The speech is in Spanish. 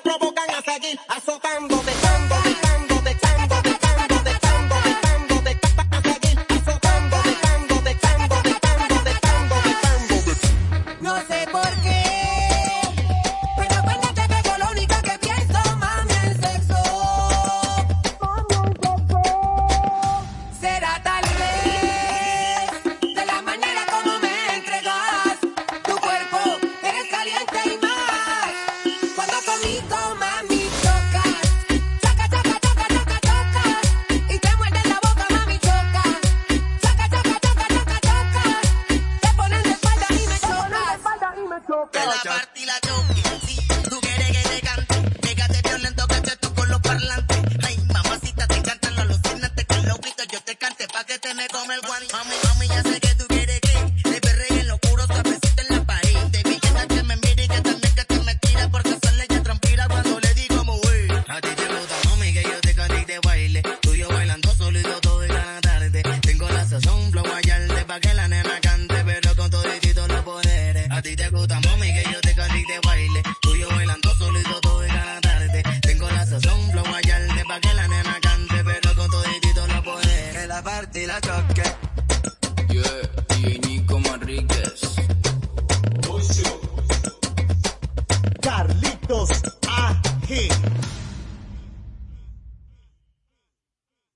provocan a seguir azotando, dejando, dejando, dejando, dejando, dejando, dejando, dejando, a seguir azotando, dejando, dejando, dejando, dejando, dejando. No sé por qué. Tú quieres que te cante, que gates violando cachetos con los parlantes. Ay, mamacita, te cantan las lucinas, te canro, grita. Yo te cante, pa' que te me come el one. Mami, mami, ya sé que tú quieres que le perreguen los puros, que en la pared. Te vi que esa que me mira y que también que me mentira. Porque son leyes tranquilas cuando le digo muy. A ti te gusta, mami, que yo te cante y te baile. Tú y yo bailando solito todo toda la tarde. Tengo la sazón, plomo, a yarde, pa' que la nena cante, pero con todo toditos no poderes. A ti te gusta, mami, que yo te cante de baile. Tuyo bailando solo y todo de la tarde. Tengo la sazón, flow pa' que la nena cante, pero con toditito la pone. Que la parte y la choque. Yeah, y Nico Manríquez. Carlitos.